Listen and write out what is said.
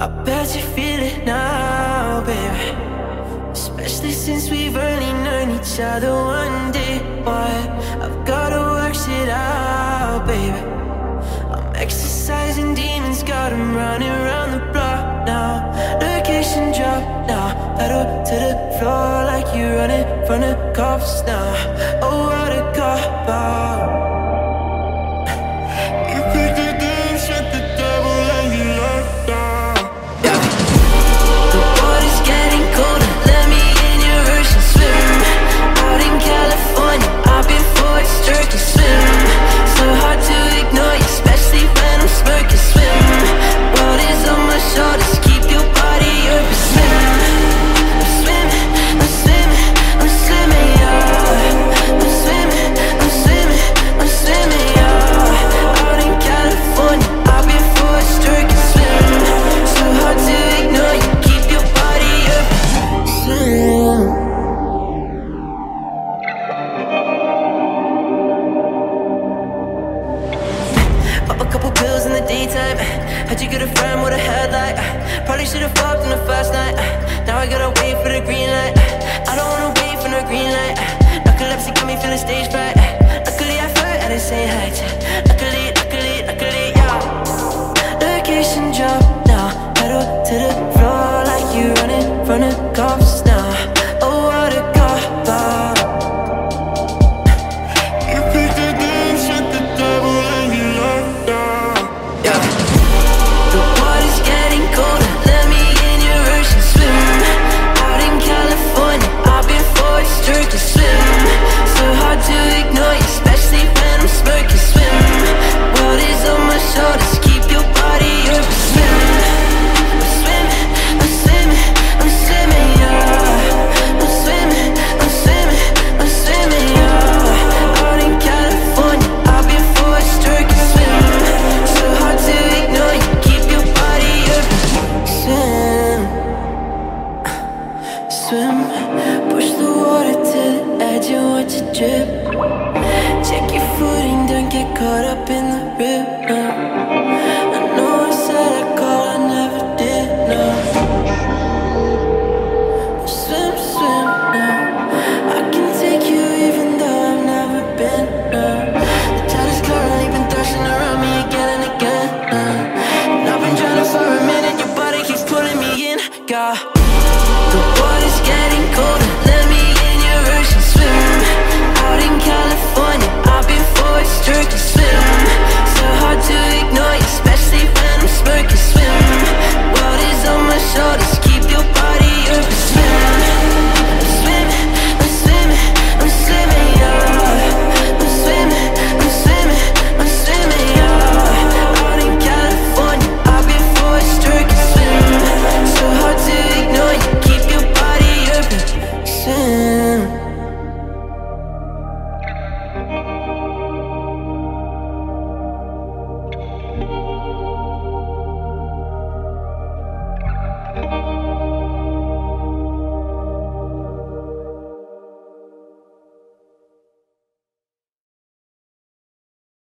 I bet you feel it now, baby. Especially since we've only known each other one day. Why? I've gotta work it out, baby. I'm exercising demons, got them running around the block now. Location drop now. Pedal to the floor like you're running from the cops now. Oh, what a cop out. anytime. had you get a friend with a headlight? Probably should've fucked on the first night. Now I gotta wait for the green light. I don't wanna wait for no green light. Narcolepsy got me feeling stage fright. Luckily I flirt at insane heights. Luckily, luckily, luckily, yeah. Location drop now, pedal to the floor like you running from the cops. drip. Check your footing, don't get caught up in